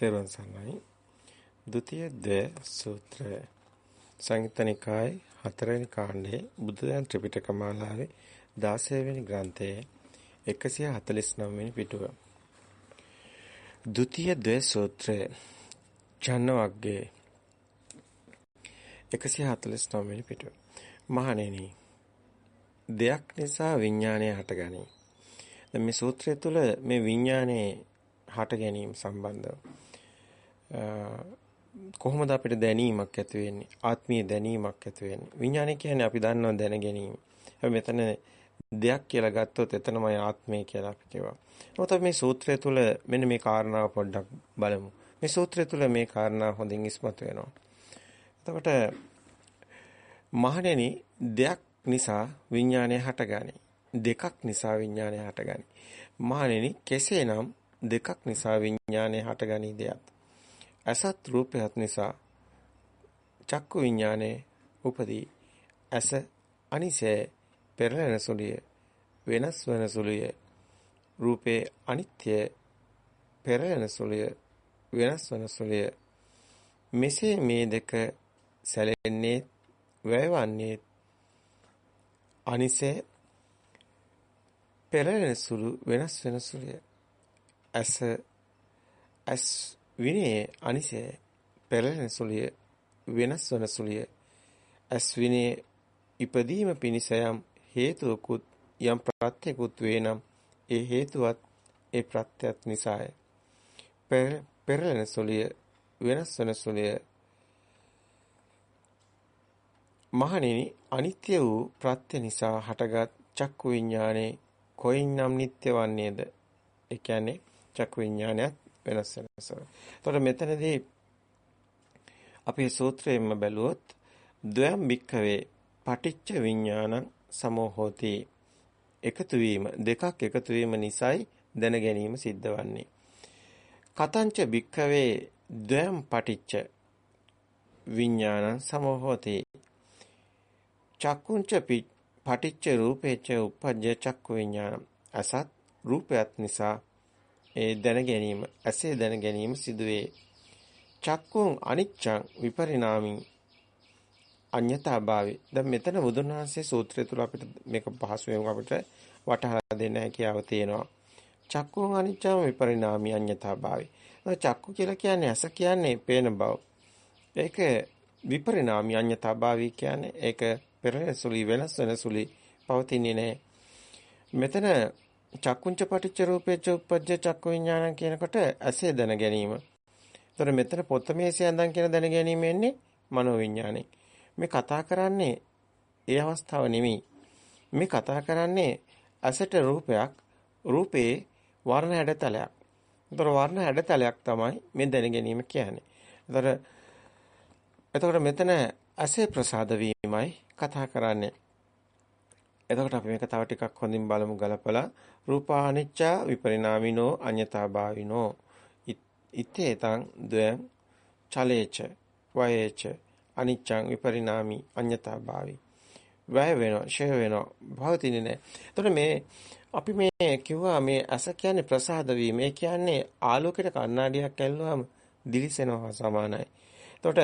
තෙරුවන් සරණයි. ဒ ුතිය ද සූත්‍රය. සංයුත්තනිකායේ 4 වෙනි කාණ්ඩයේ බුදුදහම ත්‍රිපිටක මාලාවේ 16 වෙනි ග්‍රන්ථයේ 149 වෙනි පිටුව. ဒ ුතිය ද සූත්‍රය. ඡන්නවග්ගේ 149 වෙනි පිටුව. මහණෙනි දෙයක් නිසා විඥානය හටගනී. දැන් මේ සූත්‍රය තුළ මේ විඥානයේ හට ගැනීම සම්බන්ධව කොහොමද අපිට දැනීමක් ඇති වෙන්නේ ආත්මීය දැනීමක් ඇති වෙන්නේ විඥානය කියන්නේ අපි දන්නවා දැන ගැනීම හැබැයි මෙතන දෙයක් කියලා ගත්තොත් එතනමයි ආත්මය කියලා අපි කියවා. මොකද මේ සූත්‍රය තුල මෙන්න මේ කාරණාව පොඩ්ඩක් බලමු. මේ සූත්‍රය තුල මේ කාරණා හොඳින් ඉස්මතු වෙනවා. එතකොට මහණෙනි දෙයක් නිසා විඥානය හටගනී. දෙකක් නිසා විඥානය හටගනී. මහණෙනි කෙසේනම් දෙකක් නිසා විඥානය හටගනී දෙයක්. අසත් රූපයත් නිසා චක්කු විඥානයේ උපදී. අස අනිසය පෙරලෙන සුලිය වෙනස් වන සුලිය රූපේ අනිත්‍ය පෙරලෙන සුලිය වෙනස් වන සුලිය මෙසේ මේ දෙක සැලෙන්නේ වැයවන්නේ අනිසය පෙරලෙන සුළු වෙනස් වෙන සුලිය ඇස ඇස් විනේ අනිසය පෙරලෙන සුලිය වෙනස් වන සුලිය ඇස් විනේ ඉපදීම පිණිස යම් හේතුවකුත් යම් ප්‍රත්‍යකුත් වේනම් ඒ හේතුවත් ඒ ප්‍රත්‍යත් නිසාය. පෙරලෙන සුලිය වෙනස් වන සුලිය. මහණෙනි අනිත්‍ය වූ ප්‍රත්‍ය නිසා හටගත් චක්කු විඥානේ කොයින්නම් නිට්ටය වන්නේද? ඒ කියන්නේ චක්කු විඥානයත් වෙනස් වෙනස. එතකොට මෙතනදී අපි සූත්‍රයෙන්ම බැලුවොත් ද්වයම් භික්ඛවේ පටිච්ච විඥානං සමෝහෝති එකතු වීම දෙකක් එකතු වීම නිසායි දැන ගැනීම සිද්ධ වන්නේ. කතංච භික්ඛවේ ද්වයම් පටිච්ච විඥානං සමෝහෝති චක්කුංච පටිච්ච රූපේච උපජ්ජ චක්කු විඥානං අසත් රූපයත් නිසා ඒ දැන ගැනීම ඇසේ දැන ගැනීම සිදුවේ. චක්කුං අනිච්ඡං විපරිණාමින් අඤ්‍යතාභාවේ. දැන් මෙතන බුදුන් වහන්සේ සූත්‍රය තුල අපිට මේක පහසුවෙන් අපිට වටහලා දෙන්න හැකියාව තියෙනවා. චක්කුං අනිච්ඡං විපරිණාමි අඤ්‍යතාභාවේ. චක්කු කියලා කියන්නේ ඇස කියන්නේ පේන බව. ඒක විපරිණාමි අඤ්‍යතාභාවී කියන්නේ ඒක පෙරෙන සුලි වෙනස් වෙන සුලි පවතින්නේ නැහැ. මෙතන චක්කුංච පටිච්ච රූපේච උපජ්ජ චක්කු විඥානං කියනකොට ඇසේ දැන ගැනීම. ඒතර මෙතන පොතමේසේ ඇඳන් කියන දැන ගැනීම එන්නේ මනෝ විඥානෙ. මේ කතා කරන්නේ ඒ අවස්ථාව නෙමෙයි. මේ කතා කරන්නේ ඇසට රූපයක් රූපේ වර්ණ හැඩතලයක්. ඒතර වර්ණ හැඩතලයක් තමයි මේ දැන ගැනීම කියන්නේ. ඒතර එතකොට මෙතන ඇසේ ප්‍රසාද වීමයි කතා කරන්නේ. එතකොට අපි මේක තව ටිකක් හොඳින් බලමු ගලපලා. රූපානිච්චා විපරිණාමිනෝ අඤ්‍යතාභාවිනෝ. ඉත්තේතං ද්වයං චලේච වයේච අනිච්චං විපරිණාමි අඤ්‍යතාභාවි. වැය වෙනවා ෂය වෙනවා. භවතිනේ නෑ. එතකොට මේ අපි මේ කිව්වා මේ ඇස කියන්නේ ප්‍රසාද වීම. ඒ කියන්නේ ආලෝකයට කණ්ණාඩියක් ඇල්ලුවාම දිලිසෙනවා සමානයි. එතකොට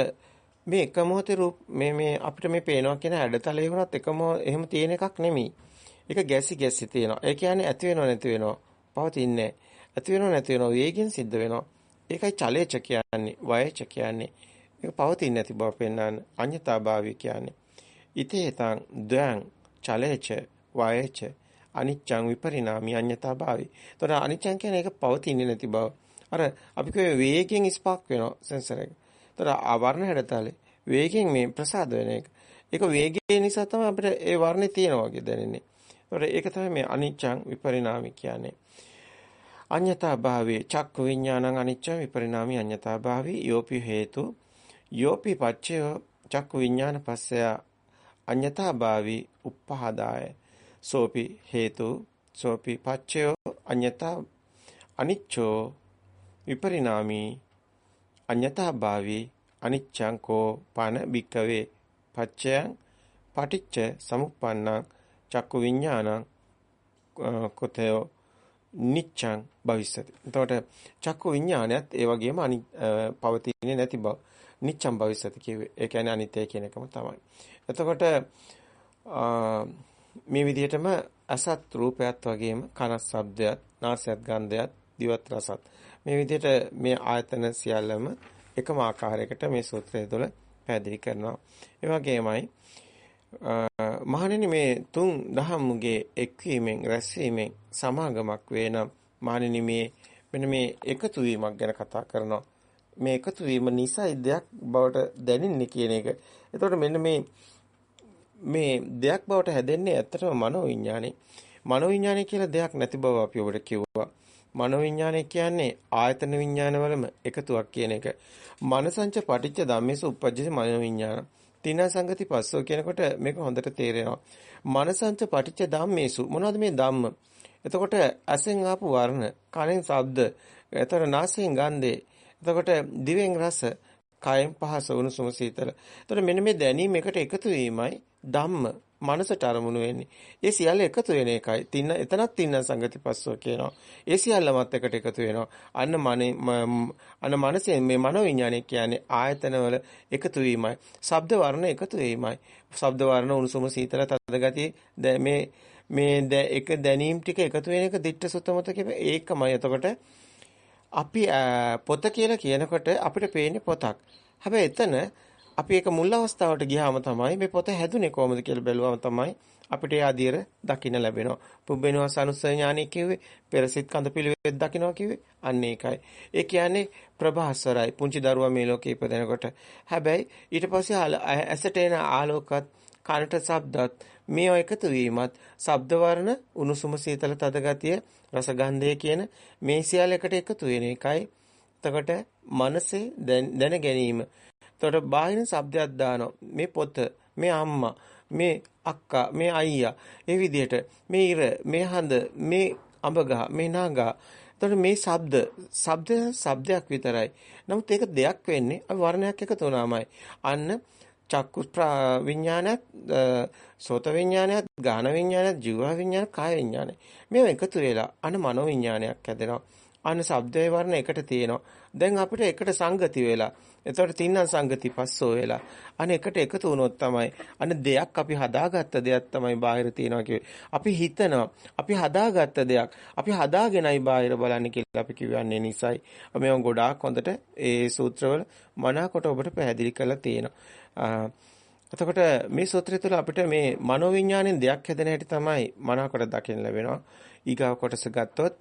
මේ එක මොහොතේ රූප මේ මේ අපිට මේ පේනවා කියන හැඩතලේ වුණත් එකම එහෙම තියෙන එකක් නෙමෙයි. ඒක ගැසි ගැසි තියෙනවා. ඒ කියන්නේ ඇති වෙනව නැති වෙනව පවතින්නේ. ඇති වෙනව නැති වෙනව වේගෙන් සිද්ධ වෙනවා. ඒකයි චලේච කියන්නේ, වයච කියන්නේ. ඒක පවතින්නේ නැති බව පෙන්වන්න අඤ්‍යතාභාවය කියන්නේ. ඉතේතං ද්වං චලේච වයච අනිච්චං විපරිණාමි අඤ්‍යතාභාවි. ඒතර අනිච්චං කියන්නේ ඒක පවතින්නේ නැති බව. අර අපි කිව්වේ වේගෙන් ස්පාක් වෙනවා සෙන්සර් එක. ඒතර ආවරණ හැඩතලේ වේගයෙන් මේ ප්‍රසාද වෙන එක. ඒක වේගය නිසා තමයි අපිට ඒ වර්ණේ තියෙනවා වගේ දැනෙන්නේ. ඒතර ඒක තමයි මේ අනිච්චං විපරිණාමි කියන්නේ. අඤ්‍යතා භාවේ චක්ක විඥානං අනිච්ච විපරිණාමි අඤ්‍යතා භාවී යෝපි හේතු යෝපි පච්චය චක්ක විඥාන පස්සය අඤ්‍යතා භාවී උප්පහදාය සෝපි හේතු සෝපි පච්චය අඤ්‍යතා අනිච්චෝ විපරිණාමි අඤ්‍යතා භාවී අනිච්ඡං කෝ පන බික්කවේ පච්චයන් පටිච්ච සමුප්පන්නං චක්කු විඥානං කොතයෝ නිච්ඡං භවිස්සති. එතකොට චක්කු විඥානයත් ඒ වගේම අනි පවතින්නේ නැති බව නිච්ඡං භවිස්සති කියුවේ. ඒ කියන්නේ අනිත්‍ය කියන එකම තමයි. එතකොට මේ විදිහටම අසත් රූපයත් වගේම කන ශබ්දයත් නාසයත් ගන්ධයත් දිවත් රසත් මේ විදිහට මේ ආයතන සියල්ලම එකම ආකාරයකට මේ සූත්‍රය තුළ පැහැදිලි කරනවා. ඒ වගේමයි මහණෙනි මේ තුන් දහම්ගේ එක්වීමෙන් රැස්වීමෙන් සමාගමක් වේනම් මහණෙනි මේ මෙන්න මේ එකතු වීමක් ගැන කතා කරනවා. මේ එකතු වීම නිසා දෙයක් බවට දැනෙන්නේ කියන එක. එතකොට මෙන්න මේ මේ දෙයක් බවට හැදෙන්නේ ඇත්තටම මනෝවිඤ්ඤාණය. මනෝවිඤ්ඤාණය කියලා දෙයක් නැති බව අපි ඔබට කිව්වා. මනෝවිඤ්ඤාණය කියන්නේ ආයතන විඤ්ඤාණවලම එකතුවක් කියන එක. මනසංච පටිච්ච ධම්මේසු උපජ්ජති මනෝවිඤ්ඤාණ. තින සංගති පස්සෝ කියනකොට මේක හොඳට තේරෙනවා. මනසංච පටිච්ච ධම්මේසු මොනවද මේ ධම්ම? එතකොට ඇසෙන් ආපු වර්ණ, කනෙන් ශබ්ද, එතකොට නාසයෙන් ගන්ධේ, එතකොට දිවෙන් රස, කයෙන් පහස උණුසුම සීතල. එතකොට මෙන්න මේ දැනීම එකට එකතු වීමයි ධම්ම මනසට අරමුණු වෙන්නේ. ඒ සියල්ල එකතු වෙන එකයි. තින්න එතනත් තින්න සංගතිපස්සෝ කියනවා. ඒ සියල්ලමත් එකට එකතු වෙනවා. අන්න මනේ අන්න මනසේ මේ මනෝවිඤ්ඤාණය කියන්නේ ආයතනවල එකතු වීමයි. ශබ්ද වර්ණ එකතු වීමයි. ශබ්ද වර්ණ උණුසුම සීතල තද ගතිය මේ මේ එක දැනීම් ටික එකතු වෙන එක දිට්ඨ සුත්තමත කියප ඒකමයි. එතකොට අපි පොත කියලා කියනකොට අපිට පේන්නේ පොතක්. හැබැයි එතන අපි ඒක මුල් අවස්ථාවට ගියාම තමයි මේ පොත හැදුනේ කොහොමද කියලා බැලුවම තමයි අපිට ඒ අධීර දකින්න ලැබෙනවා. පුබ්බේනවා සනුස්සය ඥානෙ කිව්වේ පෙරසිට කඳ පිළිවෙත් දකින්නවා කිව්වේ අන්න ඒකයි. ඒ කියන්නේ ප්‍රභාස්වරයි පුංචි දරුවා මේ ලෝකේ ඉපදෙනකොට. හැබැයි ඊට පස්සේ ඇසට එන ආලෝකත් කනට ශබ්දත් මේවා එකතු වීමත් ශබ්ද වර්ණ උණුසුම සීතල තද ගතිය රසගන්ධය කියන මේ සියල්ල එකට එකතු වෙන එකයි. එතකොට මනසේ දැන ගැනීම එතකොට බාහිර શબ્දයක් දානවා. මේ පොත, මේ අම්මා, මේ අක්කා, මේ අයියා. ඒ විදිහට මේ ඉර, මේ හඳ, මේ අඹගහ, මේ නාගා. එතකොට මේ ශබ්ද, ශබ්ද ශබ්දයක් විතරයි. නමුත් ඒක දෙයක් වෙන්නේ අපි වර්ණයක් එකතු වුණාමයි. අන්න චක්කු විඥානයත් සෝත විඥානයත් ගාන විඥානයත් ජීව විඥානයත් කාය විඥානය මේවා එකතු වෙලා අන මනෝ විඥානයක් හැදෙනවා අන ශබ්දේ වර්ණ එකට තියෙනවා දැන් අපිට එකට සංගති වෙලා එතකොට තින්නම් සංගති පස්සෝ වෙලා අනේ එකට එකතු වුණොත් තමයි අනේ දෙයක් අපි හදාගත්ත දෙයක් තමයි බාහිර තියනවා කිව්වේ. අපි හිතනවා අපි හදාගත්ත දෙයක් අපි හදාගෙනයි බාහිර බලන්නේ කියලා අපි කියවන්නේ නිසයි. මේවා ගොඩාක් හොඳට ඒ සූත්‍රවල මනාකොට ඔබට පැහැදිලි කරලා තියෙනවා. එතකොට මේ සූත්‍රය තුළ අපිට මේ මනෝවිඤ්ඤාණයෙන් දෙයක් හැදෙන හැටි තමයි මනාකොට දකින්න ලැබෙනවා. ඊගාව කොටස ගත්තොත්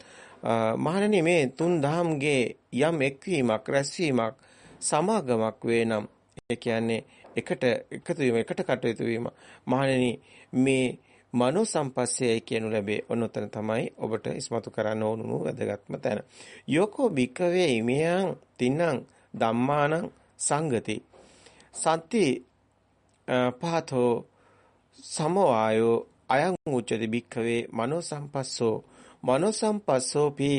මහණෙනි මේ තුන් දහම්ගේ යම් එක්වීමක් රැස්වීමක් සමාගමක් වේ නම් ඒ කියන්නේ එකට එකතු වීම එකට කටයුතු වීම මහණෙනි මේ මනෝ සම්පස්සයයි කියනු ලැබේ. ඔන්නතන තමයි ඔබට ඉස්මතු කරන්න ඕනුණු වැදගත්ම තැන. යෝකෝ භික්කවේ ඉමියං තින්නම් ධම්මානං සංගති. සත්‍ති පහතෝ සමවායෝ අයං උච්චති භික්කවේ මනෝ සම්පස්සෝ මනෝ සම්පස්සෝපි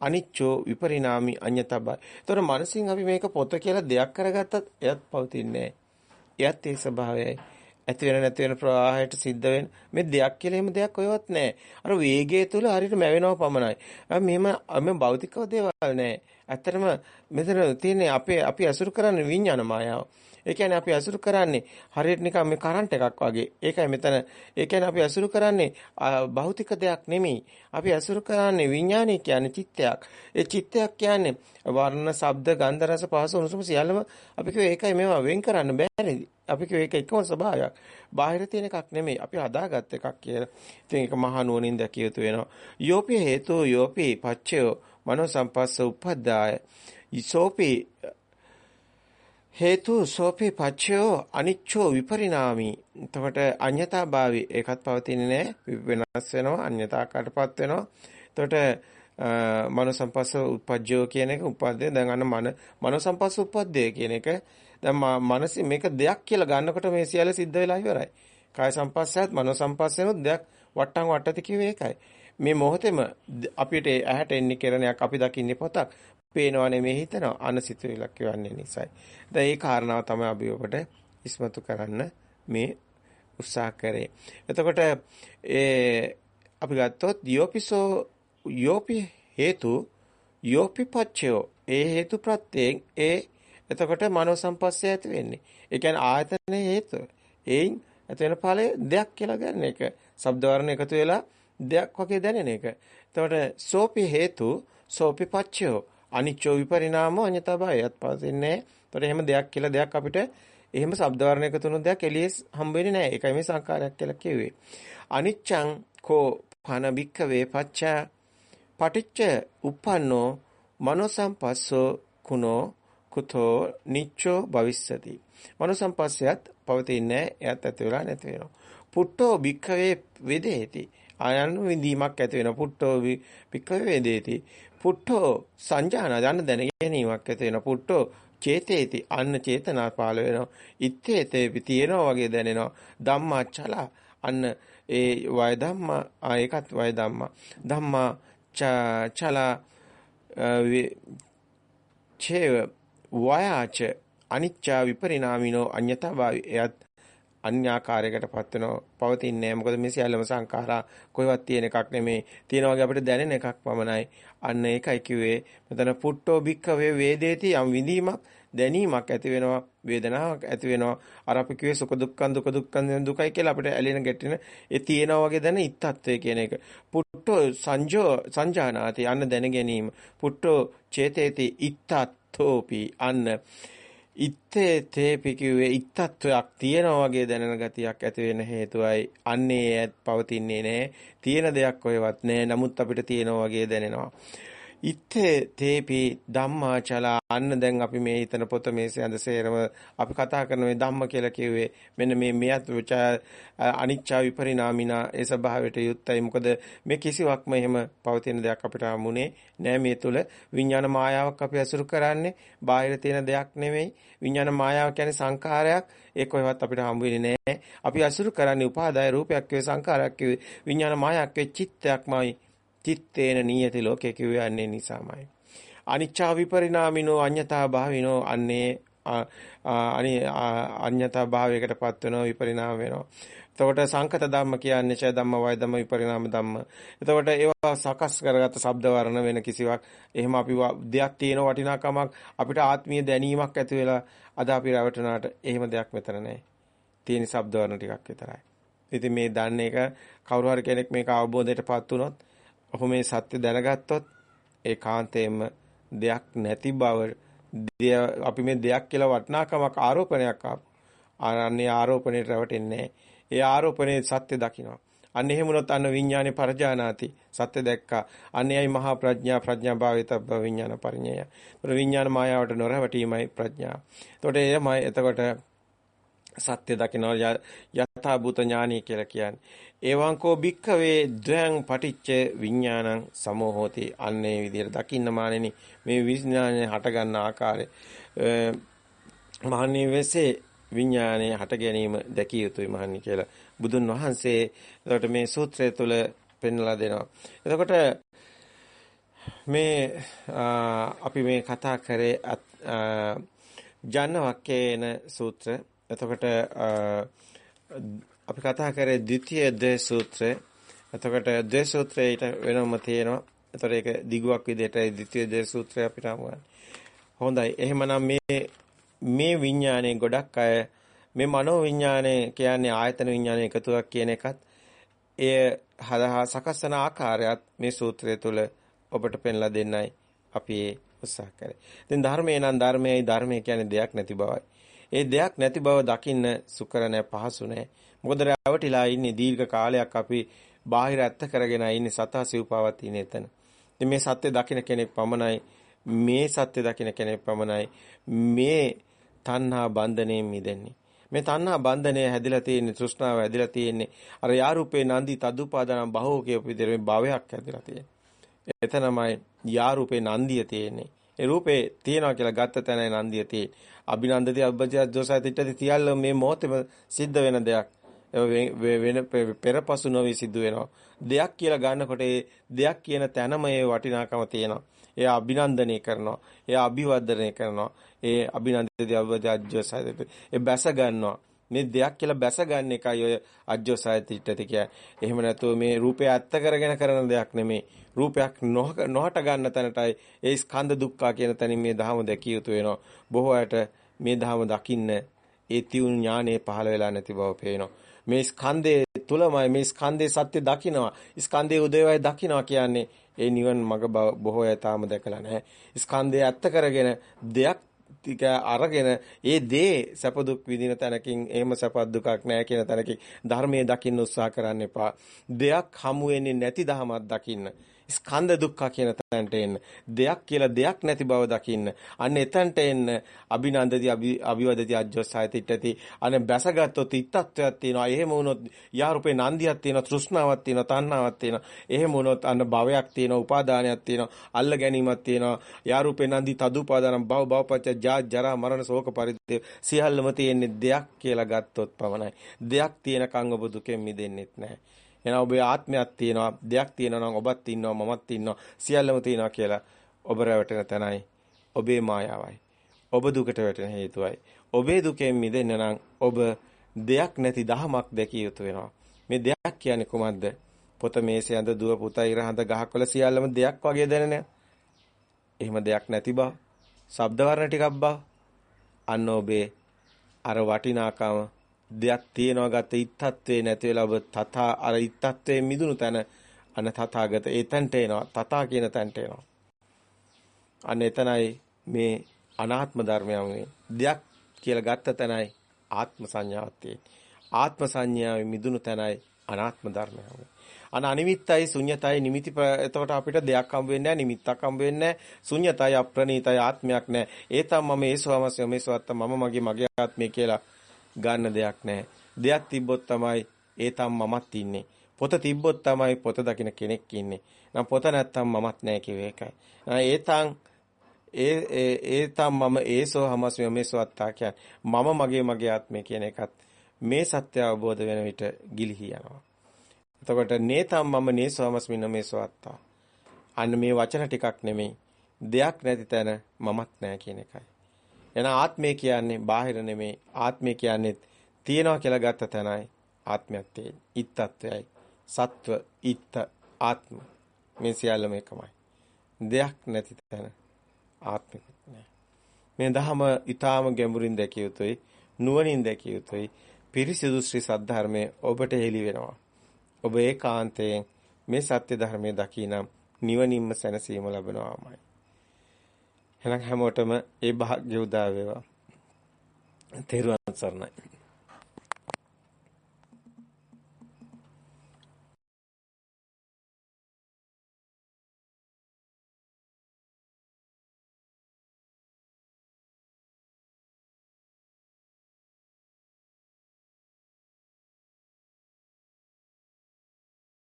අනිච්චෝ විපරිණාමි අඤ්‍යතබ්බයි. ඒතර මනසින් අපි මේක පොත කියලා දෙයක් කරගත්තත් එයත් පවතින්නේ එයත් ඒ ස්වභාවයයි. ඇති වෙන නැති වෙන ප්‍රවාහයට සිද්ධ වෙන මේ දෙයක් කියලා එහෙම දෙයක් ඔයවත් නැහැ. අර වේගය තුල හරියට මැවෙනව පමණයි. මෙහෙම මේ භෞතිකව දේවල් නැහැ. ඇත්තටම මෙතන තියෙන්නේ අපේ අපි අසුරු කරන්නේ විඥාන මායාව. ඒ කියන්නේ අපි අසුරු කරන්නේ හරියට නිකන් මේ කරන්ට් එකක් වගේ. ඒකයි මෙතන ඒ කියන්නේ අපි අසුරු කරන්නේ භෞතික දෙයක් නෙමෙයි. අපි අසුරු කරන්නේ විඥානය කියන්නේ චිත්තයක්. ඒ චිත්තයක් කියන්නේ වර්ණ, ශබ්ද, ගන්ධ, රස, පහස, උණුසුම සියල්ලම අපි කිව්වේ ඒකයි මේවා වෙන් කරන්න බෑනේ. අපි කිව්වේ ඒක එකම ස්වභාවයක්. බාහිර තියෙන එකක් නෙමෙයි. අපි හදාගත් එකක් කියලා. ඉතින් ඒක මහා නුවණින් දැකිය යුතු වෙනවා. යෝපි හේතු යෝපි පච්චයෝ මනෝ සම්පස්ස උපද්දාය. සෝපි හේතු සෝපේ පච්චයෝ අනිච්චෝ විපරිණාමි. එතකොට අඤ්‍යතා භාවි ඒකත් පවතින්නේ නැහැ. වෙනස් වෙනවා අඤ්‍යතාකටපත් වෙනවා. එතකොට මනෝ සම්පස්ස උපජ්ජෝ කියන එක උපද්දේ දැන් අන්න මන මනෝ සම්පස්ස උපද්දේ කියන එක දැන් මනස මේක දෙයක් කියලා ගන්නකොට මේ සියල්ල සිද්ධ වෙලා ඉවරයි. කාය සම්පස්සයත් මනෝ සම්පස්සෙනොත් දෙයක් වට්ටම් වට්ටති කිව්වේ ඒකයි. මේ මොහොතේම අපිට ඇහැට එන්නේ කෙරණයක් අපි දකින්නේ පොතක්. පේනවා නෙමෙයි හිතනවා අනසිතුවිලක් කියවන්නේ නිසායි. දැන් ඒ කාරණාව තමයි අපි ඔබට ඉස්මතු කරන්න මේ උත්සාහ කරේ. එතකොට ඒ අපි ගත්තොත් යෝපිසෝ යෝපි හේතු යෝපි පච්චයෝ ඒ හේතු ප්‍රත්‍යයෙන් ඒ එතකොට මනෝ සම්පස්සය ඇති වෙන්නේ. ඒ කියන්නේ ආයතනයේ හේතුව. ඒයින් ඇති වෙන ඵලය දෙයක් කියලා ගන්න එක. ශබ්ද වර්ණ එකතු වෙලා දෙයක් වගේ දැනෙන එක. එතකොට සෝපි හේතු සෝපි පච්චයෝ අනිච්චෝ විපරිණාමෝ අඤ්ඤතබයත් පස්සින්නේ. එතකොට එහෙම දෙයක් කියලා දෙයක් අපිට එහෙම ශබ්ද වර්ණ එකතු වුණු දෙයක් එළියේ හම්බ වෙන්නේ නැහැ. ඒකයි මේ සංකාරයක් කියලා කිව්වේ. අනිච්ඡං කෝ පන බික්කවේ පච්චා පටිච්ච උප්පන්නෝ මනෝසම්පස්සෝ කුනෝ කුතෝ නිච්චෝ භවිස්සති. මනෝසම්පස්සයත් පවතින්නේ එයත් ඇති වෙලා නැති වෙනවා. පුට්ටෝ බික්කවේ වේදේති. ආයන විඳීමක් ඇති වෙනවා. පුට්ටෝ බික්කවේ වේදේති. පුට්ටෝ සංජාන දන්න දැන ගැනීමක් ඇති වෙනවා. පුට්ටෝ චේතේති අන්න චේතනා පාල වෙනවා. ඉත්තේතේ තියෙනවා වගේ දැනෙනවා. ධම්මා චලා අන්න ඒ වය ධම්මා ආ ඒකත් වය ධම්මා. ධම්මා චලා චේව වයාච අනිච්චා විපරිණාමිනෝ අඤ්‍යතා භාවි එයත් අන්‍යාකාරයකට පත් වෙනව පවතින්නේ මොකද මේ සියල්ලම සංඛාරා කොහෙවත් තියෙන එකක් නෙමේ. තියෙන වගේ අපිට දැනෙන එකක් පමණයි. අන්න ඒකයි කිව්වේ. මෙතන පුට්ටෝ බික්කවේ වේදේති යම් විඳීමක් දැනීමක් ඇති වෙනවා වේදනාවක් ඇති වෙනවා. අර අපි කිව්වේ සුඛ දුක්ඛං දුක දුක්ඛං දුකයි කියලා අපිට ඇලෙන ගැටෙන ඒ තියෙනවා වගේ දැන ඉත්තත්වය කියන එක. පුට්ටෝ සංජෝ සංජානාති අන්න දැන ගැනීම. පුට්ටෝ චේතේති ඉත්තත්ෝපි අන්න ඉත්තේ තේපි කිව්වේ ඉත්තත්වයක් තියෙනවා වගේ දැනෙන ගතියක් ඇති වෙන හේතුවයි අන්නේ ඇත් පවතින්නේ නැහැ තියෙන දෙයක් කොහෙවත් නැහැ නමුත් අපිට තියෙනවා වගේ දැනෙනවා. ඉත්තේ තේපි ධම්මාචලා අන්න දැන් අපි මේ හිතන පොත මේ සඳ සේරම අපි කතා කරන මේ ධම්ම කියලා කිව්වේ මෙන්න මේ මෙයත් අනිච්චා විපරිණාමිනා ඒ ස්වභාවයට යුක්තයි මොකද මේ කිසිවක්ම එහෙම පවතින දෙයක් අපිට හමුනේ නෑ. මේ තුල විඥාන මායාවක් අපි අසුරු කරන්නේ බාහිර තියෙන දෙයක් නෙමෙයි විඥාන මායාව කියන්නේ සංඛාරයක්. ඒ කොහෙවත් අපිට හම්බ වෙන්නේ නෑ. අපි අසුරු කරන්නේ උපාදාය රූපයක් වේ සංඛාරයක් වේ විඥාන මායාවක් වේ චිත්තයක්මයි. චිත්තේන නියති ලෝකේ කියවන්නේ නිසාමයි. අනිච්චා විපරිණාමිනෝ අඤ්ඤතා භාවිනෝ අන්නේ අනි අඤ්ඤතා භාවයකටපත් වෙනවා විපරිණාම වෙනවා. එතකොට සංකත ධම්ම කියන්නේ ඡය ධම්ම වය ධම්ම විපරිණාම ධම්ම. එතකොට ඒවා සකස් කරගත්ත ශබ්ද වර්ණ වෙන කිසිවක් එහෙම අපි දෙයක් තියෙන වටිනාකමක් අපිට ආත්මීය දැනීමක් ඇති වෙලා අද අපි රැවටුණාට එහෙම දෙයක් මෙතන නැහැ. තියෙන ශබ්ද වර්ණ ටිකක් විතරයි. ඉතින් මේ දන්නේ එක කවුරු හරි කෙනෙක් මේක අවබෝධයටපත් වුණොත් ඔහු මේ සත්‍ය දැනගත්තොත් ඒ කාන්තේම දෙයක් නැති බව අපි මේ දෙයක් කියලා වටිනාකමක් ආරෝපණයක් ආරන්නේ ආරෝපණයට රැවටෙන්නේ ඒ ආරෝපණයේ සත්‍ය දකිනවා. අන්න එහෙමුනොත් අන්න විඥානේ පරජානාති. සත්‍ය දැක්කා. අන්නේයි මහා ප්‍රඥා ප්‍රඥා භාවිත විඥාන පරිඤ්ඤය. ඒතර විඥාන මායාවට නොරවටීමයි ප්‍රඥා. එතකොට එයමයි එතකොට සත්‍ය දකිනවා යථා භූත ඥානී කියලා කියන්නේ. එවංකෝ භික්ඛවේ ද්වයං පටිච්ච විඥානං සමෝහෝති අන්නේ විදිහට දකින්න මානෙනි මේ විඥානය හට ගන්න ආකාරය මහන්නේ වෙසේ විඥානයේ හට ගැනීම දැකිය යුතුයි මහන්නේ කියලා බුදුන් වහන්සේ එතකොට මේ සූත්‍රය තුල පෙන්වලා දෙනවා. එතකොට මේ අපි මේ කතා කරේ ජනවක්කේන සූත්‍ර. එතකොට අපි කතා කරේ ද්විතීය ද්වේ සූත්‍රය. එතකොට ද්වේ සූත්‍රයට වෙනම තියෙනවා. එතකොට ඒක දිගුවක් විදිහට ද්විතීය ද්වේ සූත්‍රය අපිට හමුවන්නේ. හොඳයි. එහෙමනම් මේ මේ විඥානයේ ගොඩක් අය මේ මනෝ විඥානය කියන්නේ ආයතන විඥානයේ එකතුවක් කියන එකත් එය හදා සකස්සන ආකාරයත් මේ සූත්‍රය තුල ඔබට පෙන්ලා දෙන්නයි අපි උත්සාහ කරේ. ඉතින් ධර්මයේ නම් ධර්මයයි ධර්මය කියන්නේ දෙයක් නැති බවයි. ඒ දෙයක් නැති බව දකින්න සුකර නැහැ පහසු නැහැ. මොකද රැවටිලා ඉන්නේ දීර්ඝ කාලයක් අපි බාහිර ඇත්ත කරගෙන ඉන්නේ සතා සිව්පාවත් ඉන්නේ එතන. ඉතින් මේ සත්‍ය දකින්න කෙනෙක් පමණයි මේ සත්‍ය දකින්න කෙනෙක් පමණයි මේ තණ්හා බන්ධණයෙන් මිදෙන්නේ. මේ තණ්හා බන්ධනය හැදිලා තියෙන්නේ තෘෂ්ණාව හැදිලා තියෙන්නේ අර යාරූපේ නන්දි තදුපාදාන බහෝ කියපු විදිහට මේ භවයක් හැදිලා තියෙන්නේ. එතනමයි යාරූපේ නන්දිය තියෙන්නේ. ඒ රූපේ තියනවා කියලා ගත්ත තැනයි නන්දිය තියෙන්නේ. අභිනන්දති අබ්බජය දෝසය තිට්ඨති තියල්ල මේ මොහොතේම සිද්ධ වෙන දෙයක්. වෙන පෙරපසු නොවි සිද්ධ වෙනවා. දෙයක් කියලා ගන්නකොට ඒ දෙයක් කියන තැනම ඒ වටිනාකම තියෙනවා. එයා අභිනන්දනය කරනවා. එයා අභිවර්ධනය කරනවා. ඒ අභිනන්දිතදී අභිවර්ධජ්ජසයිද ඒ බැස ගන්නවා. මේ දෙයක් කියලා බැසගන්න එකයි ඔය අජ්ජෝසායතිට්ඨති කියන්නේ. එහෙම නැතුව මේ රූපය ඇත්ත කරගෙන කරන දෙයක් නෙමෙයි. රූපයක් නොහට ගන්න තැනටයි ඒ ස්කන්ධ දුක්ඛ කියන තැනින් මේ ධහම දැකිය යුතු වෙනවා. බොහෝ අයට මේ ධහම දකින්න ඒ තියුණු ඥානෙ පහළ වෙලා නැති බව පේනවා. මේ ස්කන්ධයේ තුලමයි මේ ස්කන්ධයේ සත්‍ය දකිනවා. ස්කන්ධයේ උදේවයි දකිනවා කියන්නේ ඒ නිවන මඟ බොහෝ අය තාම දැකලා නැහැ. ස්කන්ධය ඇත්ත කරගෙන දෙයක් ටික අරගෙන ඒ දේ සැප දුක් විඳින තැනකින් එහෙම සැප දුකක් නැහැ කියන තැනකින් ධර්මයේ දකින්න උත්සාහ කරන්න එපා. දෙයක් හමු වෙන්නේ නැති ධමයක් දකින්න. ස්කන්ධ දුක්ඛ කියන තැනට එන්න. දෙයක් කියලා දෙයක් නැති බව දකින්න. අන්න එතනට එන්න අභිනන්දති අභිවදති අජ්ජොස්සයිතිට්ඨති. අනේ බැසගත්තොත් ඉත්තත්වයක් තියෙනවා. එහෙම වුණොත් යාරුපේ නන්දියක් තියෙනවා, තෘෂ්ණාවක් තියෙනවා, තණ්හාවක් තියෙනවා. එහෙම වුණොත් අන්න භවයක් තියෙනවා, උපාදානයක් තියෙනවා, අල්ල ගැනීමක් තියෙනවා. යාරුපේ නන්දි තදුපාදානම් භව භවපච්ච ජා ජරා මරණ ශෝක පරිදේ සියල්ලම තියෙන්නේ දෙයක් කියලා ගත්තොත් පමණයි. දෙයක් තියෙනකන් ඔබ දුකෙන් මිදෙන්නෙත් නැහැ. එහෙනම් ඔබේ ආත්මයක් තියෙනවා, දෙයක් තියෙනවා නම් ඔබත් ඉන්නවා, මමත් ඉන්නවා, සියල්ලම තියෙනවා කියලා ඔබ රැවටෙන තැනයි ඔබේ මායාවයි. ඔබ දුකට වැටෙන හේතුවයි. ඔබේ දුකෙන් මිදෙන්න නම් ඔබ දෙයක් නැති දහමක් දැකිය යුතු වෙනවා. මේ දෙයක් කියන්නේ කොහොමද? පොත මේසේ ඇඳ දුව පුතා ඉරහඳ ගහකොළ සියල්ලම දෙයක් වගේ දැනෙන එහෙම දෙයක් නැති බව. ශබ්ද වර්ණ ටිකක් බව. අන්න ඔබේ අර වටිනාකම දෙයක් තියනවා ගත ඉත්තත්වේ නැති වෙලා ඔබ තථා අර ඉත්තත්වේ මිදුණු තැන අන තථාගත ඒතන්ට එනවා. තථා කියන තැනට එනවා. අන්න එතනයි මේ අනාත්ම ධර්මයන් මේ දෙයක් කියලා ගත්ත තැනයි ආත්ම සංඥාවක් තියෙන්නේ. ආත්ම සංඥාවේ මිදුණු තැනයි අනාත්ම ධර්මයන් අන අනිමිත්තයි ශුන්‍යතයි නිමිති එතකොට අපිට දෙයක් හම්බ වෙන්නේ නැහැ නිමිත්තක් හම්බ වෙන්නේ නැහැ. ශුන්‍යතයි අප්‍රණීතයි ආත්මයක් නැහැ. ඒ තම මම ඒසවමස්ය මේසවත්ත මම මගේ මගේ ආත්මය කියලා ගන්න දෙයක් නැහැ. දෙයක් තිබ්බොත් තමයි ඒ තම මමත් ඉන්නේ. පොත තිබ්බොත් තමයි පොත දකින්න කෙනෙක් ඉන්නේ. නම් පොත නැත්තම් මමත් නැහැ කිව්ව එකයි. ඒ තන් ඒ ඒ තම මම ඒසෝ හමස්ම මේසවත්තා කියන්නේ මම මගේ මගේ ආත්මය කියන එකත් මේ සත්‍ය අවබෝධ වෙන විට ගිලිහි යනවා. එතකොට නේතම් මම නේසවමස්මින මේසවත්තා. අන්න මේ වචන ටිකක් නෙමෙයි. දෙයක් නැති තැන මමත් නැහැ කියන එකයි. එන ආත්මය කියන්නේ බාහිර නෙමේ ආත්මය කියන්නේ තියනවා කියලා ගත්ත තැනයි ආත්මයක් තියෙන්නේ. ඉත්තත්වයයි. සත්ව ඉත්ත ආත්ම මේ සියල්ලම එකමයි. දෙයක් නැති තැන ආත්මිකුත් නෑ. මේ දහම ඊටාම ගැඹුරින් දැකිය යුතුයි නුවණින් දැකිය යුතුයි පිරිසිදු ශ්‍රී සද්ධර්මයේ ඔබට හෙළි වෙනවා. ඔබ ඒකාන්තයෙන් මේ සත්‍ය ධර්මයේ දකිනම් නිවනින්ම සැනසීම ලබනවාමයි. එහෙනම් හැමෝටම ඒ භාග්‍ය උදා වේවා. තෙරුවන් සරණයි.